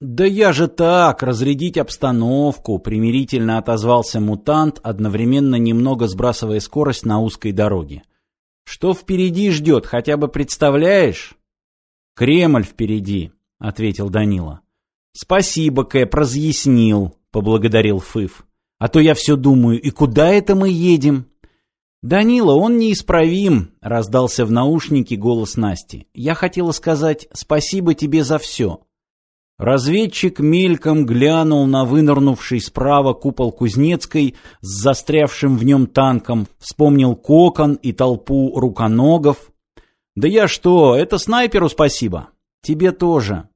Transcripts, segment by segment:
«Да я же так, разрядить обстановку», — примирительно отозвался мутант, одновременно немного сбрасывая скорость на узкой дороге. «Что впереди ждет, хотя бы представляешь?» «Кремль впереди», — ответил Данила. «Спасибо, Кэп, разъяснил», — поблагодарил Фыф. «А то я все думаю, и куда это мы едем?» «Данила, он неисправим», — раздался в наушнике голос Насти. «Я хотела сказать спасибо тебе за все». Разведчик мельком глянул на вынырнувший справа купол Кузнецкой с застрявшим в нем танком, вспомнил кокон и толпу руконогов. «Да я что, это снайперу спасибо!» «Тебе тоже!»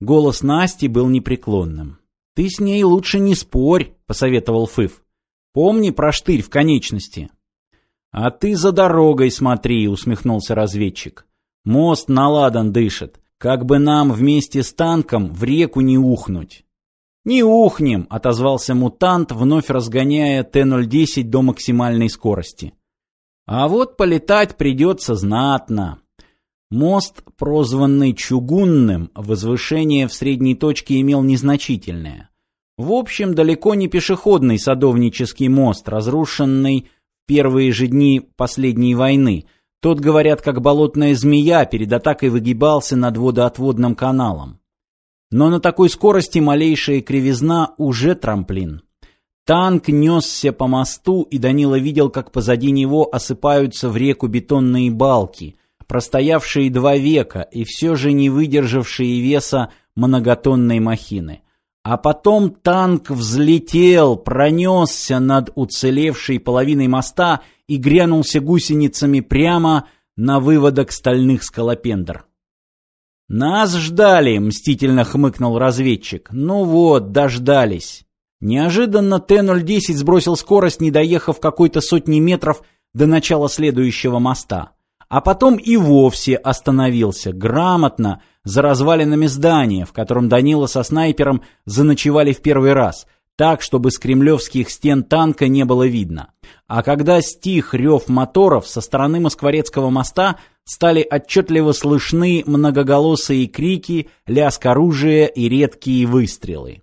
Голос Насти был непреклонным. «Ты с ней лучше не спорь», — посоветовал Фыф. «Помни про штырь в конечности». «А ты за дорогой смотри», — усмехнулся разведчик. «Мост наладан дышит. Как бы нам вместе с танком в реку не ухнуть. «Не ухнем!» — отозвался мутант, вновь разгоняя Т-010 до максимальной скорости. «А вот полетать придется знатно». Мост, прозванный Чугунным, возвышение в средней точке имел незначительное. В общем, далеко не пешеходный садовнический мост, разрушенный в первые же дни последней войны — тот, говорят, как болотная змея, перед атакой выгибался над водоотводным каналом. Но на такой скорости малейшая кривизна уже трамплин. Танк несся по мосту, и Данила видел, как позади него осыпаются в реку бетонные балки, простоявшие два века и все же не выдержавшие веса многотонной махины. А потом танк взлетел, пронесся над уцелевшей половиной моста и грянулся гусеницами прямо на выводок стальных скалопендр. «Нас ждали!» — мстительно хмыкнул разведчик. «Ну вот, дождались!» Неожиданно Т-010 сбросил скорость, не доехав какой-то сотни метров до начала следующего моста. А потом и вовсе остановился, грамотно, за развалинами здания, в котором Данила со снайпером заночевали в первый раз — так, чтобы с кремлевских стен танка не было видно. А когда стих рев моторов со стороны Москворецкого моста стали отчетливо слышны многоголосые крики, лязг оружия и редкие выстрелы.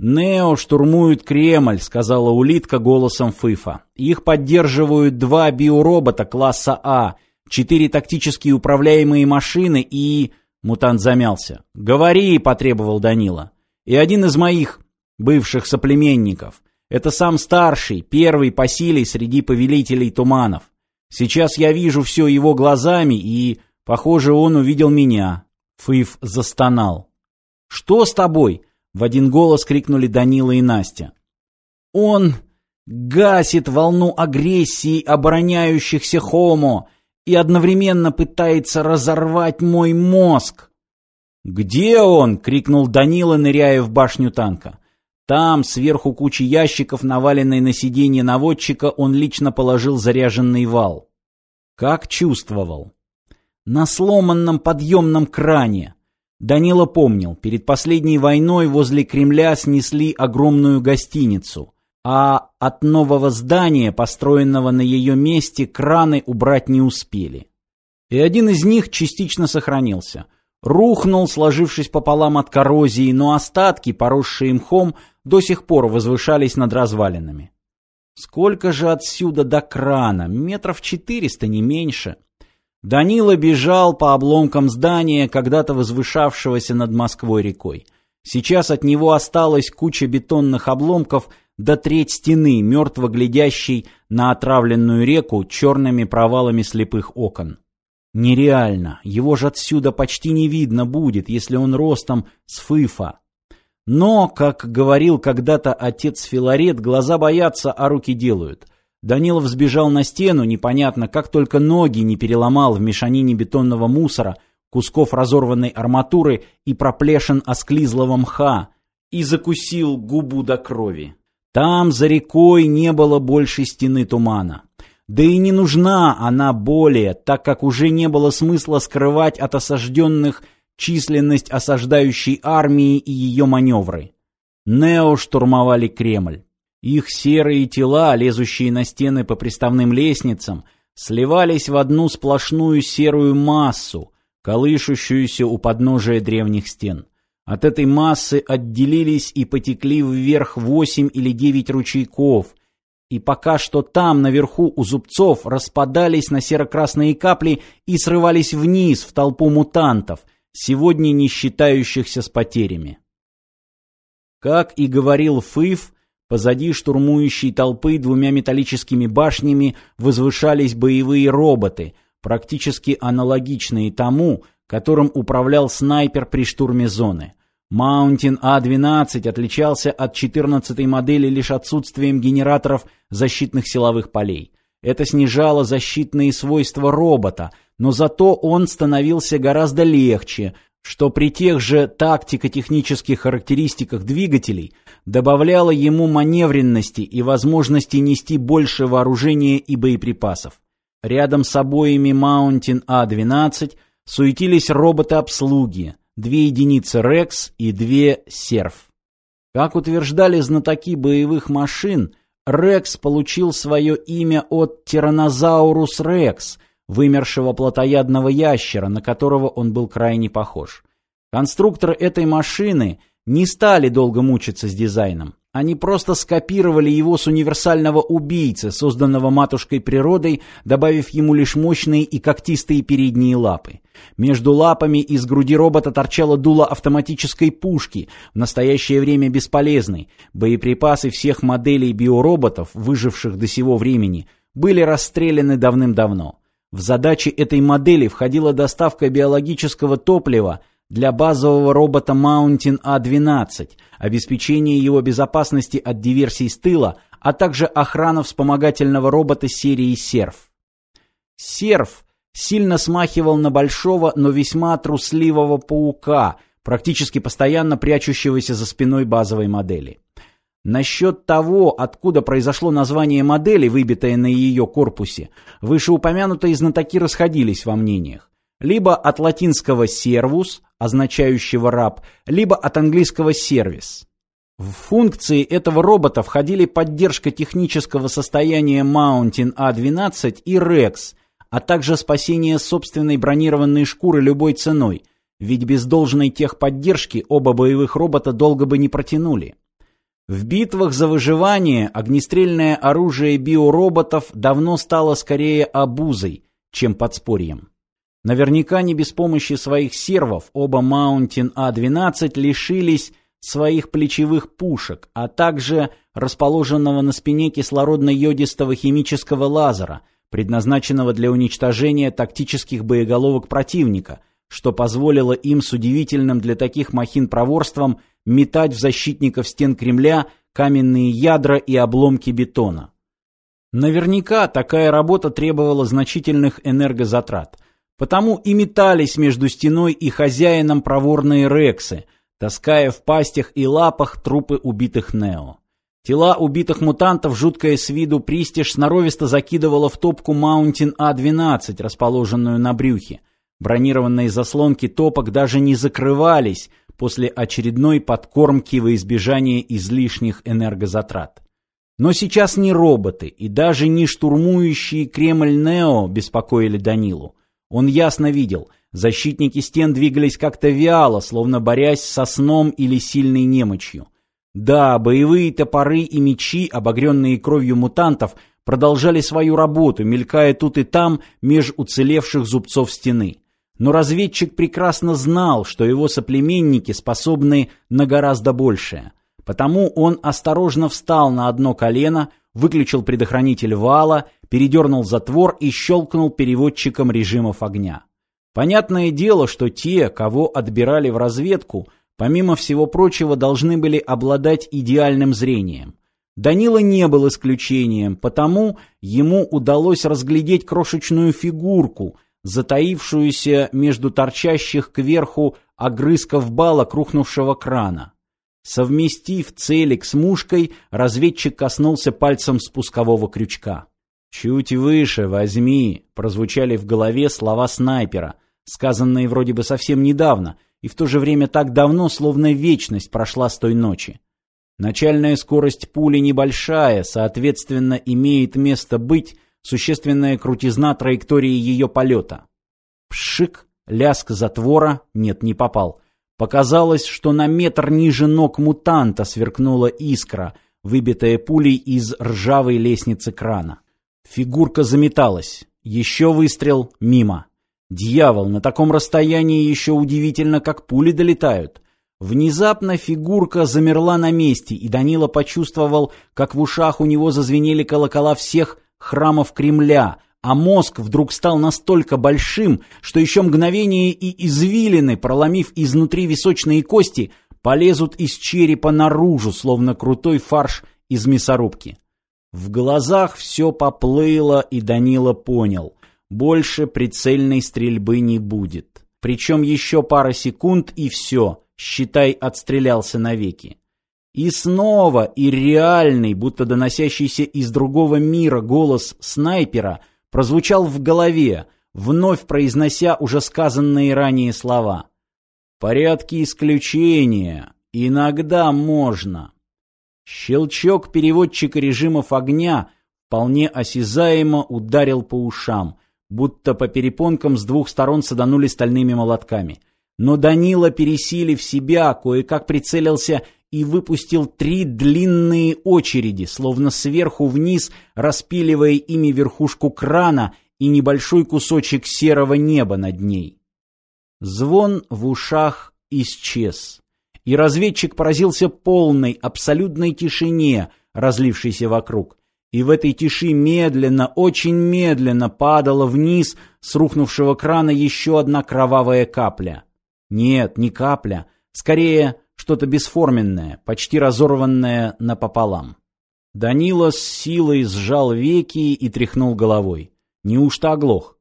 «Нео штурмуют Кремль», — сказала улитка голосом Фыфа. «Их поддерживают два биоробота класса А, четыре тактически управляемые машины и...» Мутант замялся. «Говори», — потребовал Данила. «И один из моих бывших соплеменников. Это сам старший, первый по силе среди повелителей туманов. Сейчас я вижу все его глазами, и, похоже, он увидел меня. Фыф застонал. «Что с тобой?» — в один голос крикнули Данила и Настя. «Он гасит волну агрессии обороняющихся хомо и одновременно пытается разорвать мой мозг». «Где он?» — крикнул Данила, ныряя в башню танка. Там, сверху кучи ящиков, наваленной на сиденье наводчика, он лично положил заряженный вал. Как чувствовал. На сломанном подъемном кране. Данила помнил, перед последней войной возле Кремля снесли огромную гостиницу, а от нового здания, построенного на ее месте, краны убрать не успели. И один из них частично сохранился. Рухнул, сложившись пополам от коррозии, но остатки, поросшие мхом, до сих пор возвышались над развалинами. Сколько же отсюда до крана? Метров четыреста, не меньше. Данила бежал по обломкам здания, когда-то возвышавшегося над Москвой рекой. Сейчас от него осталась куча бетонных обломков до треть стены, мертво глядящей на отравленную реку черными провалами слепых окон. Нереально, его же отсюда почти не видно будет, если он ростом с фыфа. Но, как говорил когда-то отец Филарет, глаза боятся, а руки делают. Данилов сбежал на стену, непонятно, как только ноги не переломал в мешанине бетонного мусора, кусков разорванной арматуры и проплешин осклизлого мха, и закусил губу до крови. Там, за рекой, не было больше стены тумана. Да и не нужна она более, так как уже не было смысла скрывать от осажденных численность осаждающей армии и ее маневры. Нео штурмовали Кремль. Их серые тела, лезущие на стены по приставным лестницам, сливались в одну сплошную серую массу, колышущуюся у подножия древних стен. От этой массы отделились и потекли вверх восемь или девять ручейков, и пока что там, наверху у зубцов, распадались на серо-красные капли и срывались вниз в толпу мутантов, сегодня не считающихся с потерями. Как и говорил Фыф, позади штурмующей толпы двумя металлическими башнями возвышались боевые роботы, практически аналогичные тому, которым управлял снайпер при штурме зоны. Маунтин А-12 отличался от 14-й модели лишь отсутствием генераторов защитных силовых полей. Это снижало защитные свойства робота, но зато он становился гораздо легче, что при тех же тактико-технических характеристиках двигателей добавляло ему маневренности и возможности нести больше вооружения и боеприпасов. Рядом с обоими Маунтин А-12 суетились роботы обслуги, две единицы Рекс и две Серф. Как утверждали знатоки боевых машин, Рекс получил свое имя от Тиранозаурус Рекс, вымершего плотоядного ящера, на которого он был крайне похож. Конструкторы этой машины не стали долго мучиться с дизайном. Они просто скопировали его с универсального убийцы, созданного матушкой природой, добавив ему лишь мощные и когтистые передние лапы. Между лапами из груди робота торчало дуло автоматической пушки, в настоящее время бесполезной. Боеприпасы всех моделей биороботов, выживших до сего времени, были расстреляны давным-давно. В задачи этой модели входила доставка биологического топлива для базового робота Mountain A12, обеспечение его безопасности от диверсий с тыла, а также охрана вспомогательного робота серии Серф. Серф сильно смахивал на большого, но весьма трусливого паука, практически постоянно прячущегося за спиной базовой модели. Насчет того, откуда произошло название модели, выбитое на ее корпусе, вышеупомянутые знатоки расходились во мнениях либо от латинского «сервус», означающего «раб», либо от английского «сервис». В функции этого робота входили поддержка технического состояния Mountain A12 и Rex, а также спасение собственной бронированной шкуры любой ценой, ведь без должной техподдержки оба боевых робота долго бы не протянули. В битвах за выживание огнестрельное оружие биороботов давно стало скорее обузой, чем подспорьем. Наверняка не без помощи своих сервов оба Mountain А-12 лишились своих плечевых пушек, а также расположенного на спине кислородно-йодистого химического лазера, предназначенного для уничтожения тактических боеголовок противника, что позволило им с удивительным для таких махин проворством метать в защитников стен Кремля каменные ядра и обломки бетона. Наверняка такая работа требовала значительных энергозатрат – Потому и метались между стеной и хозяином проворные рексы, таская в пастях и лапах трупы убитых Нео. Тела убитых мутантов жуткая с виду пристиж сноровисто закидывала в топку Маунтин А-12, расположенную на брюхе. Бронированные заслонки топок даже не закрывались после очередной подкормки во избежание излишних энергозатрат. Но сейчас не роботы и даже не штурмующие Кремль Нео беспокоили Данилу. Он ясно видел, защитники стен двигались как-то вяло, словно борясь со сном или сильной немочью. Да, боевые топоры и мечи, обогренные кровью мутантов, продолжали свою работу, мелькая тут и там меж уцелевших зубцов стены. Но разведчик прекрасно знал, что его соплеменники способны на гораздо большее. Потому он осторожно встал на одно колено, выключил предохранитель вала, передернул затвор и щелкнул переводчиком режимов огня. Понятное дело, что те, кого отбирали в разведку, помимо всего прочего, должны были обладать идеальным зрением. Данила не был исключением, потому ему удалось разглядеть крошечную фигурку, затаившуюся между торчащих кверху огрызков балок рухнувшего крана. Совместив целик с мушкой, разведчик коснулся пальцем спускового крючка. «Чуть выше возьми», — прозвучали в голове слова снайпера, сказанные вроде бы совсем недавно, и в то же время так давно, словно вечность прошла с той ночи. Начальная скорость пули небольшая, соответственно, имеет место быть существенная крутизна траектории ее полета. Пшик, ляск затвора, нет, не попал. Показалось, что на метр ниже ног мутанта сверкнула искра, выбитая пулей из ржавой лестницы крана. Фигурка заметалась. Еще выстрел мимо. Дьявол, на таком расстоянии еще удивительно, как пули долетают. Внезапно фигурка замерла на месте, и Данила почувствовал, как в ушах у него зазвенели колокола всех храмов Кремля, а мозг вдруг стал настолько большим, что еще мгновение и извилины, проломив изнутри височные кости, полезут из черепа наружу, словно крутой фарш из мясорубки. В глазах все поплыло, и Данила понял – больше прицельной стрельбы не будет. Причем еще пара секунд, и все – считай, отстрелялся навеки. И снова и реальный, будто доносящийся из другого мира голос снайпера прозвучал в голове, вновь произнося уже сказанные ранее слова. «Порядки исключения. Иногда можно». Щелчок переводчика режимов огня вполне осязаемо ударил по ушам, будто по перепонкам с двух сторон саданули стальными молотками – но Данила, пересилив себя, кое-как прицелился и выпустил три длинные очереди, словно сверху вниз, распиливая ими верхушку крана и небольшой кусочек серого неба над ней. Звон в ушах исчез, и разведчик поразился полной, абсолютной тишине, разлившейся вокруг. И в этой тиши медленно, очень медленно падала вниз с рухнувшего крана еще одна кровавая капля — нет, не капля. Скорее, что-то бесформенное, почти разорванное напополам. Данила с силой сжал веки и тряхнул головой. Неужто оглох?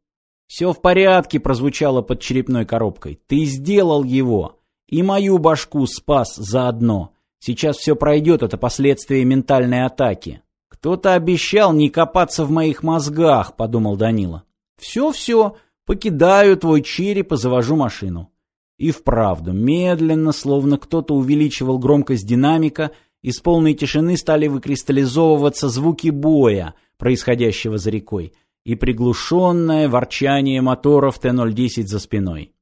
«Все в порядке», — прозвучало под черепной коробкой. «Ты сделал его. И мою башку спас заодно. Сейчас все пройдет, это последствия ментальной атаки». «Кто-то обещал не копаться в моих мозгах», — подумал Данила. «Все-все, покидаю твой череп и завожу машину». И вправду, медленно, словно кто-то увеличивал громкость динамика, из полной тишины стали выкристаллизовываться звуки боя, происходящего за рекой, и приглушенное ворчание моторов Т-010 за спиной.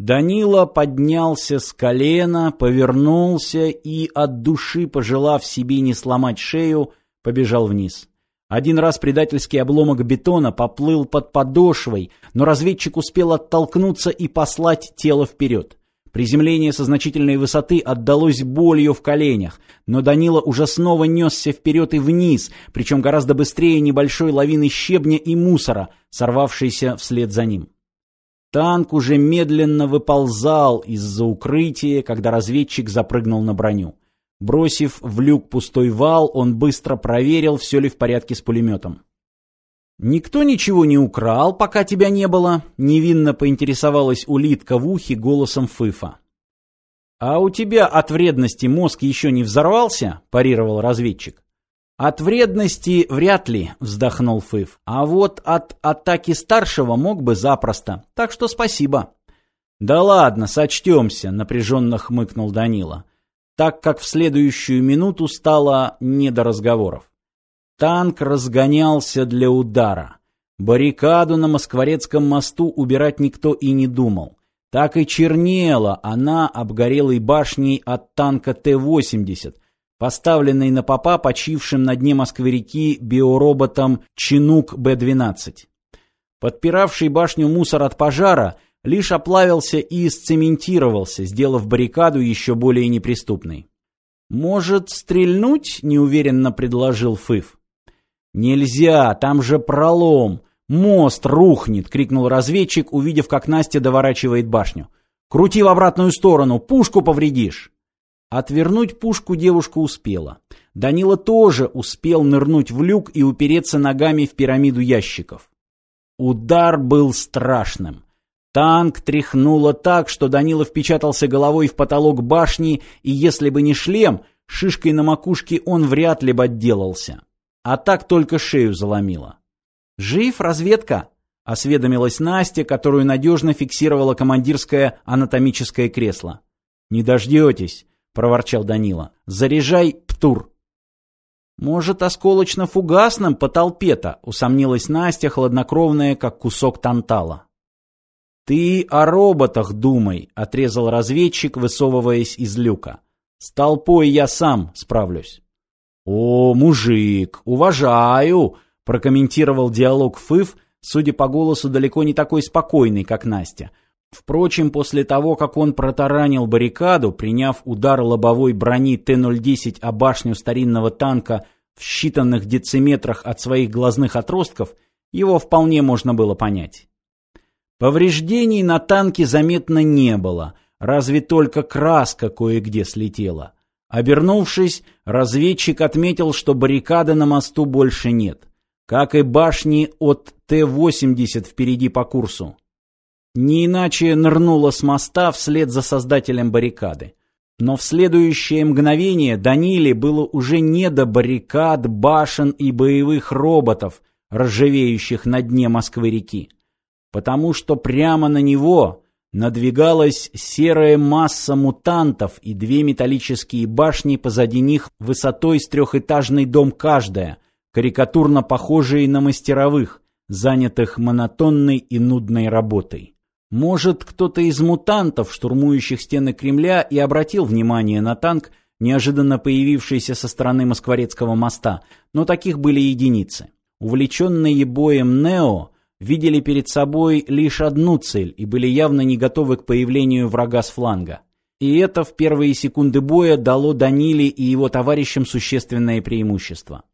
Данила поднялся с колена, повернулся и, от души пожелав себе не сломать шею, побежал вниз. Один раз предательский обломок бетона поплыл под подошвой, но разведчик успел оттолкнуться и послать тело вперед. Приземление со значительной высоты отдалось болью в коленях, но Данила уже снова несся вперед и вниз, причем гораздо быстрее небольшой лавины щебня и мусора, сорвавшейся вслед за ним. Танк уже медленно выползал из-за укрытия, когда разведчик запрыгнул на броню. Бросив в люк пустой вал, он быстро проверил, все ли в порядке с пулеметом. «Никто ничего не украл, пока тебя не было», — невинно поинтересовалась улитка в ухе голосом Фыфа. «А у тебя от вредности мозг еще не взорвался?» — парировал разведчик. «От вредности вряд ли», — вздохнул Фыф. «А вот от атаки старшего мог бы запросто, так что спасибо». «Да ладно, сочтемся», — напряженно хмыкнул Данила так как в следующую минуту стало не до разговоров. Танк разгонялся для удара. Баррикаду на Москворецком мосту убирать никто и не думал. Так и чернела она обгорелой башней от танка Т-80, поставленной на попа почившим на дне Москвы-реки биороботом Чинук Б-12. Подпиравший башню мусор от пожара – лишь оплавился и сцементировался, сделав баррикаду еще более неприступной. «Может, стрельнуть?» — неуверенно предложил Фыф. «Нельзя, там же пролом! Мост рухнет!» — крикнул разведчик, увидев, как Настя доворачивает башню. «Крути в обратную сторону, пушку повредишь!» Отвернуть пушку девушка успела. Данила тоже успел нырнуть в люк и упереться ногами в пирамиду ящиков. Удар был страшным. Танк тряхнуло так, что Данила впечатался головой в потолок башни, и если бы не шлем, шишкой на макушке он вряд ли бы отделался. А так только шею заломило. «Жив, разведка?» — осведомилась Настя, которую надежно фиксировало командирское анатомическое кресло. «Не дождетесь», — проворчал Данила. «Заряжай, птур». «Может, осколочно-фугасным по толпе-то?» — усомнилась Настя, хладнокровная, как кусок тантала. «Ты о роботах думай», — отрезал разведчик, высовываясь из люка. «С толпой я сам справлюсь». «О, мужик, уважаю», — прокомментировал диалог Фыв, судя по голосу, далеко не такой спокойный, как Настя. Впрочем, после того, как он протаранил баррикаду, приняв удар лобовой брони Т-010 о башню старинного танка в считанных дециметрах от своих глазных отростков, его вполне можно было понять. Повреждений на танке заметно не было, разве только краска кое-где слетела. Обернувшись, разведчик отметил, что баррикады на мосту больше нет, как и башни от Т-80 впереди по курсу. Не иначе нырнула с моста вслед за создателем баррикады. Но в следующее мгновение Даниле было уже не до баррикад, башен и боевых роботов, ржавеющих на дне Москвы-реки. Потому что прямо на него надвигалась серая масса мутантов и две металлические башни позади них высотой с трехэтажный дом каждая, карикатурно похожие на мастеровых, занятых монотонной и нудной работой. Может, кто-то из мутантов, штурмующих стены Кремля, и обратил внимание на танк, неожиданно появившийся со стороны Москворецкого моста, но таких были единицы. Увлеченные боем «Нео» видели перед собой лишь одну цель и были явно не готовы к появлению врага с фланга. И это в первые секунды боя дало Даниле и его товарищам существенное преимущество.